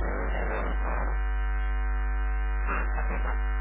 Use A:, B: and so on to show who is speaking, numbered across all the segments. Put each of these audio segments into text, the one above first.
A: Thank you.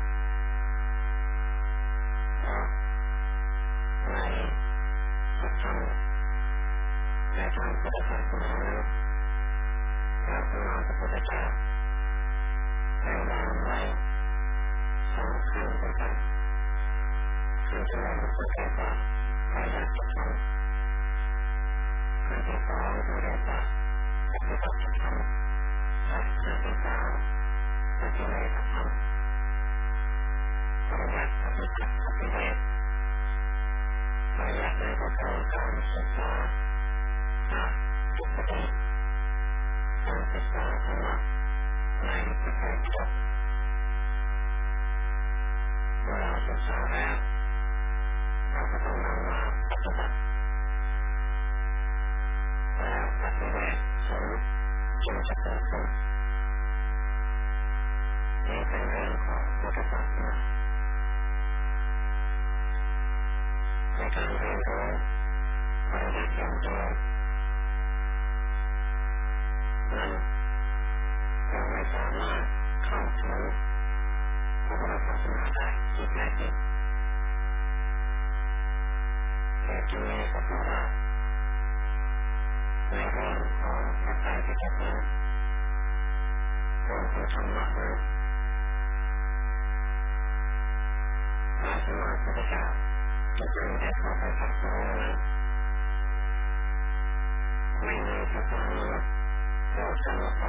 A: ของพระไตรปิฎกนี้เป็นผู้ชำนาญมากพระสมมาพุทธเจ้าจะจึงได้เข้าไปสักสองนั้นไม่มีสถานีโลกสงบ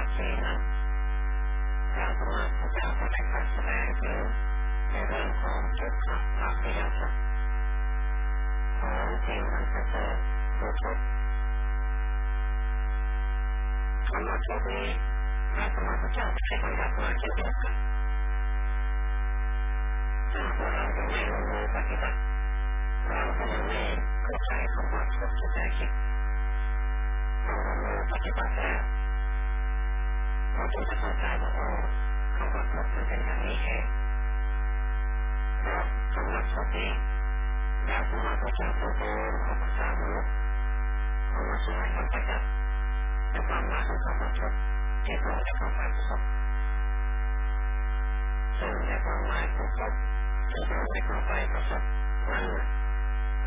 A: สัจเจนะเราก็ว่าพระเจ้าก็ได้ตรัสแสดงถึงในเรื่องของทุกขะปฏิยสัจของสิ่งอันประเสริฐคือทุกข์คำว่าทุกข์นี้พระสมณพระเจ้าใช้บัญญัติมาเช่นเดียวกันถ้าเราจะไม่ลงมือปฏิบัติเราก็จะไม่เข้าใจคำว่าทุกข์ที่แท้จริงเราลงมือปฏิบัติแล้ว เขาถึงจะเข้าใจว่าอ๋อเขาก็พบมันเป็นอย่างนี้เองแล้วสำหรับสติแล้วสำหรับพระเจ้าตัวเองของพระเจ้ามนุษย์ของมาสวยมันก็จะจะความหมายของคำว่าชดที่เราจะเข้าไปพบซึ่งในความหมายของชดที่เราจะเข้าไปประสบนั้น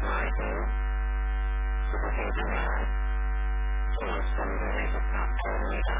A: หมายถึงสุขเทวทั้งหลายที่ทำโดยสุขภาพเธอไม่ได้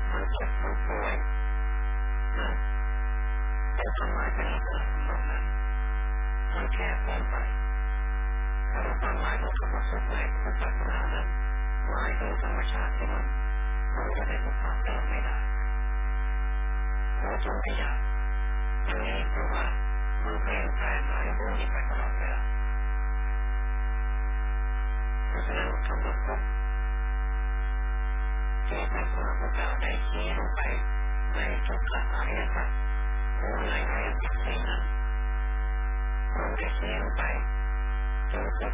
A: ดสดใหม่ประจักษ์ตานั้นหมายโดยธรรมชาติที่มันเราจะได้ประกาศเดิมไม่ได้เราจงขยับทั้งนี้เพราะว่ามันเปลี่ยนแปลงหลายเรื่องไปตลอดเวลาเราะะนั้นคำว่าพบเจตนาของพระเจ้าได้ชี้ลงไปในจุดละอายสัตว์หรือในอายสัตว์นั้นเราได้ชี้ลงไปจนสุด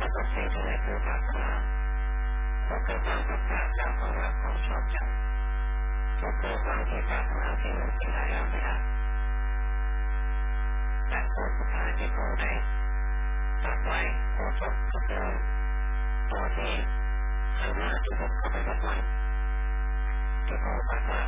A: ไม่ต้องเสียใจคือปากกาก็เกิดความประทับใจความรักความชอบใจก็เกิดความเกลียดชังความที่มันเป็นอะไรไม่ได้แต่ตัวสุดท้ายที่เราได้ตัดไว้ตัวจบก็คือตัวที่สามารถที่จะเข้าไปรับมันที่เราตัดไว้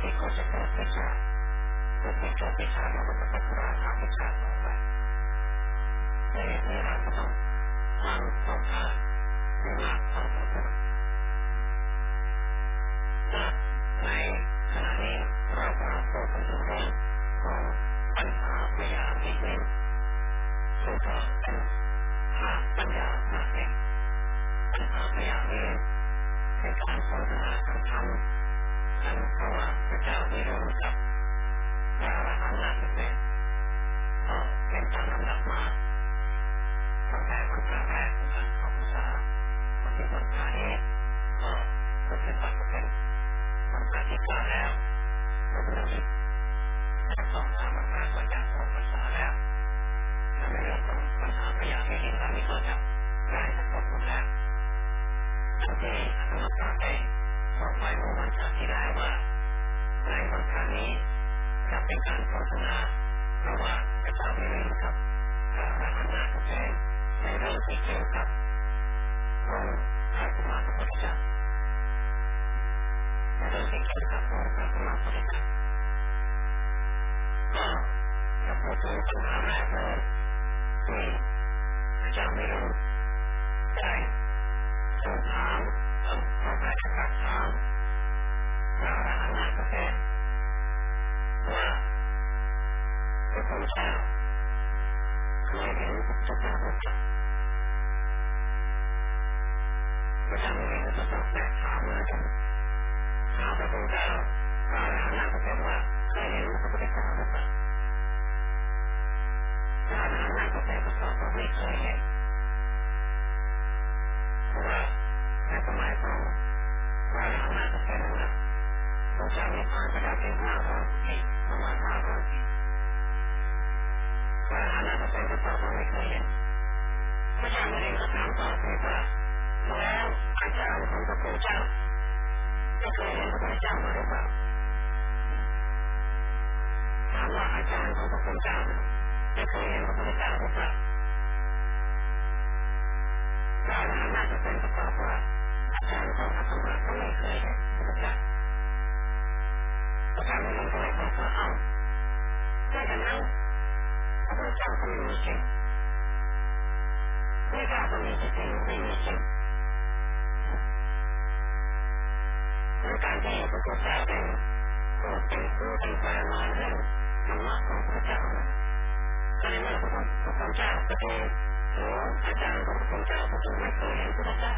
A: ที่ก็จะเกิดวิชาเมื่อเกิดวิชาแล้วมันจะพัฒนาทางวิชาต่อไปในเรื่องเราต้องทำต้องทำหลักต้องทำใน หรืออาจารย์ของพระเจ้าจึงไม่เคยเห็นพระเจ้า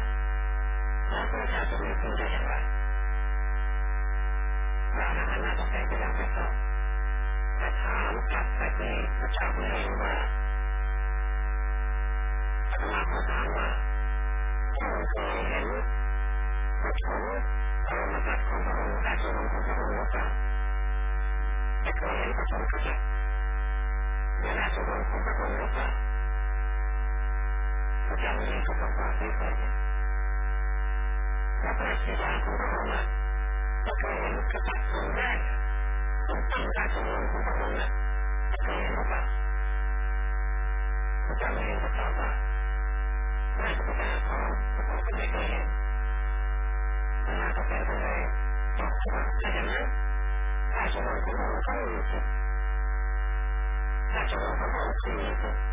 A: แล้วพระเจ้าจะไม่เคยได้อย่างไรเราทำหน้าต้องแต่งไปยังพระเจ้าแต่ถามกลับไปที่พระเจ้าเองว่าอาตมาขอถามว่าเจ้าเคยเห็นพระชนพระมรดกของพระองค์และพระองค์ของพระองค์หรือเปล่าไม่เคยเห็นพระชนพระเจ้าเวลาพระองค์ของพระองค์หรือเปล่า ประจำนี้เขาประกาศนี้ไปพระราชดาของพระองค์จะเคยเห็นกระตักของแรกของตั้งราชวงศ์ของพระองค์จะเคยเห็นหรือเปล่าพระเจ้าเองก็ตอบว่าราชดาของพระองค์ไม่เคยเห็นนาก็เป็นอะไรบอกว่าถ้าอย่างนั้นราชวงศ์ของพระองค์ก็มีสิราชวงศ์ของพระองค์มีสิ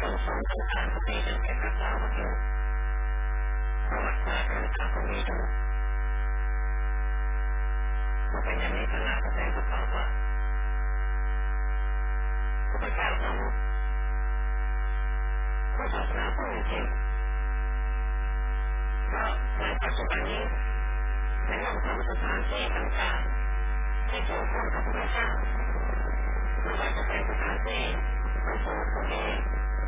A: ส่งสอนต่างๆพวกนี้ดูแก่นักล่ามาเยอะประวัติศาสตร์ต่างๆพวกนี้ดูมันเป็นอย่างนี้ขนาดแสดงก็ตอบว่าพระเจ้าสมุทรพระศาสนาพระองค์จริงก็ในปัจจุบันนี้ในเรื่องของสถานที่ต่างๆที่เกี่ยวข้องกับพระเจ้าไม่ว่าจะเป็นสถานที่ของตัวเอง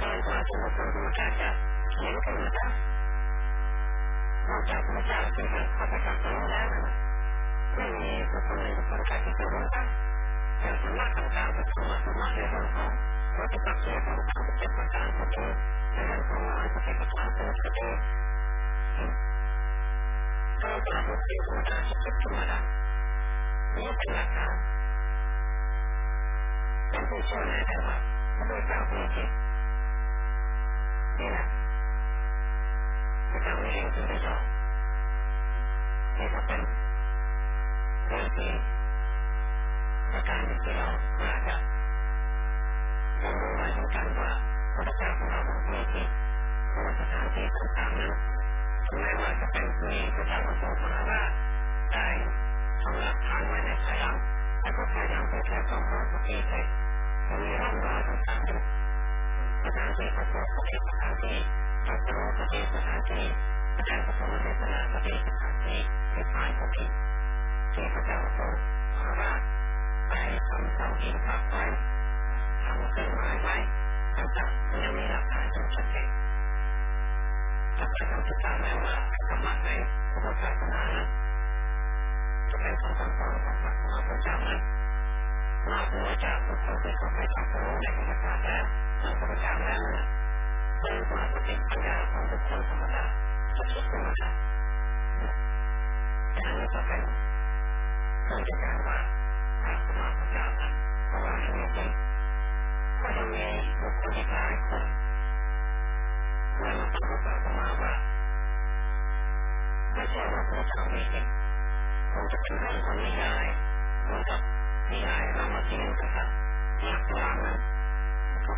A: 美国驻苏黎站的停驻的物价物价就是或者是能源，位于苏苏黎的停驻站，就是那种站的出了什么事情后，我这个铁路它的这，这个站啊这个站不对，这个站的停驻站是不错的，看？不会下来的嘛，不会下。Yeah.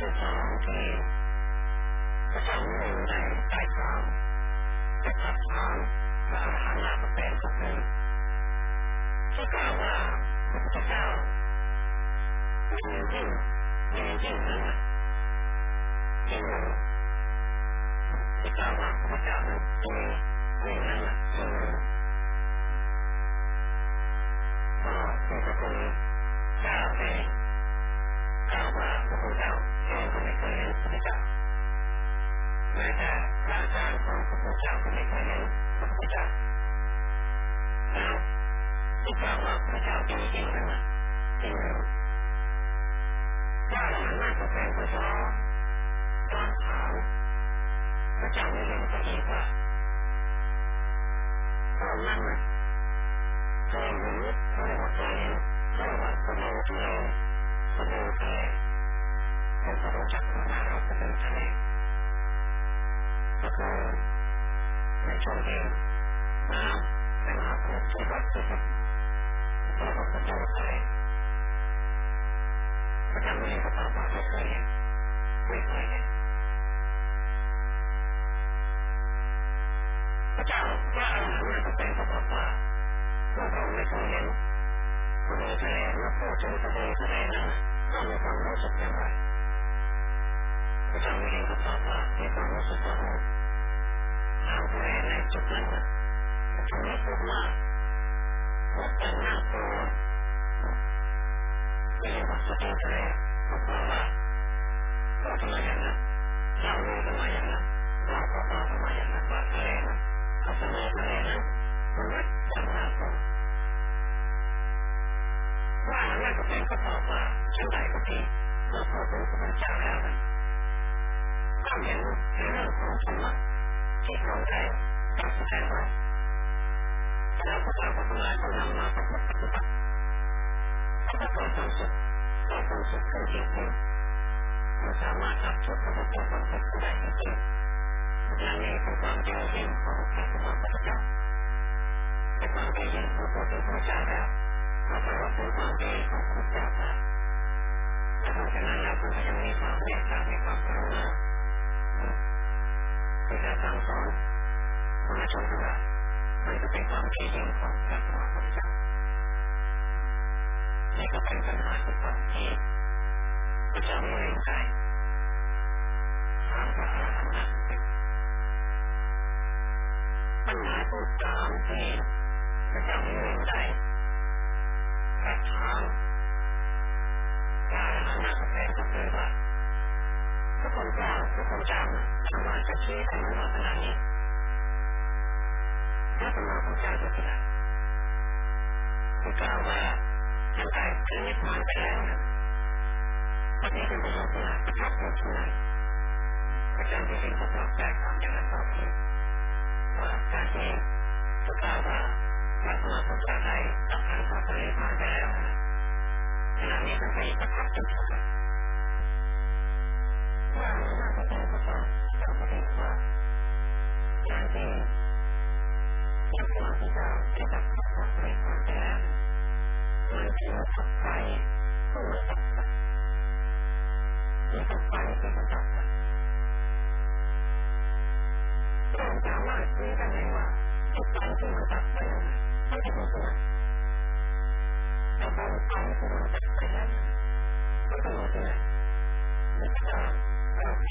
A: 这是无罪，这是无有奈代偿，这个偿是含那个白色的，这个啊，这个眼镜，眼镜人，这个，这个啊，这个对，对人了，这个，啊，这个对，大对。 การของพระพุทธเจ้าไม่เคยเห็นพระพุทธเจ้าที่กล่าวว่าพระเจ้าดีจริงหรือไม่จริงหรือว่าหรือไม่ก็เป็นพระเจ้าตอนขาวพระเจ้าไม่เห็นตัวเองว่าตอนนั้นเคยเห็นเคยว่าเคยเห็นเคยว่าสมุทรเลยสมุทรเลยแต่พระเจ้าของเราเป็นทะเล ก็คือในช่วงเดือนน้ำเป็นน้ำที่ที่วัดที่สุดเรียกว่าสมุทรทะเลพระเจ้าไม่เห็นก็ตอบว่าไม่เคยเห็นไม่เคยพระเจ้าว่าอะไรนั่นก็เป็นก็บอกว่าเมื่อเราไม่เคยเห็นทะเลทะเลเมื่อพูดถึงทะเลทะเลนั้นก็มีความรู้สึกอย่างไร พระเจ้าไม่เห็นก็ตอบว่ามีความรู้สึกว่าน้ำทะเลในจุดนั้นจะมีผลมากและเป็นน่ากลัวไม่ใช่ว่าสติทะเลก็เพราะว่าเราทำไมอย่างนั้นเรารู้ทำไมอย่างนั้นเราก็บอกทำไมอย่างนั้นว่าทะเลนั้นกับทะเลทะเลนั้นมันไม่จำน่ากลัวว่าแล้วนั่นก็เป็นก็ตอบว่าฉันใดก็ดีเมื่อพอรู้พระเจ้าแล้วนั้น ก็เห็นในเรื่องของธรรมะที่เระองค์ได้ตรัสแทนไว้แล้วพวกเจ้าก็ทำลายก็นำมาประพฤติปฏิบัติแล้าเกิดความสุขเกิดความสุขขึ้นจริงๆมันสามารถรับชุดประพฤติความสุขได้ ที่จะสั่งสอนมาชนทั้งหลามันก็เป็นความจริงของพระพุทธเจ้านี่ก็เป็นปัญหาที่ความที่พระเจ้าไม่เห็นใจถามพระอรหันต์ปัญหาที่สามที่พระเจ้าไม่เห็นใจกระถามพรอรหันต์ก็เป็นก็คือว่า พระคุณเจ้าพระคุณเจ้าสามารถจะชี้ให้มันว่าขนาดนี้พระสมมาพระเจ้าจะที่ไหนที่กล่าวว่าท่านได้ถึงนิพพานไปแล้วนะปฏิเป็นประโยชน์ที่ไประทับอยู่ที่ไหนพระเจ้าที่เห็นพระเจ้าแตกต่างจากนั้นต่อไปว่าการที่จะกล่าวว่าพระสมมาพระเจ้าได้ตัดขันพระปรินิพพานไปแล้วนะขณะนี้ท่านไปประทับอยู่ที่ไหน ว่า น่า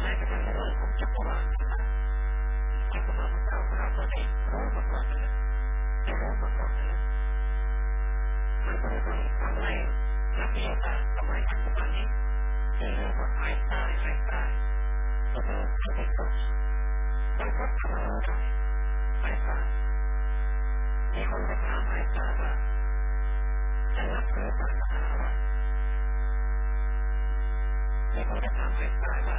A: แม้กระทั่งเรื่องของจักรวาลจักรวาลของเจ้าเราก็ได้รู้มาก่อนแล้วได้รู้มาก่อนแล้วมันก็เลยทำให้นักวิทยาศาสตร์สมัยปัจจุบันนี้เรียกว่าไอน์สไตน์ไอน์สไตน์ก็คือจะเป็นตัวมันก็ทำให้เราได้ไอน์สไตน์มีคนไปถามไอน์สไตน์ว่าจะนับถือศาสนาอะไรมีคนไปถามไอน์สไตน์ว่า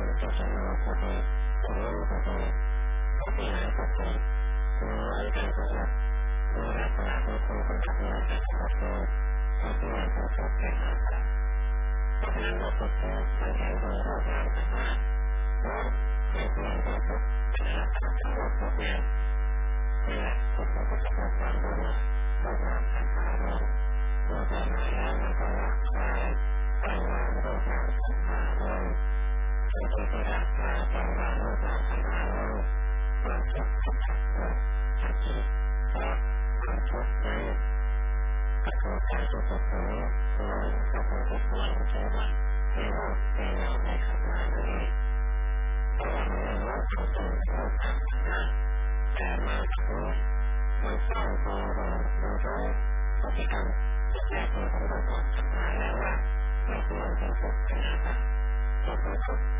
A: ที่จะทุ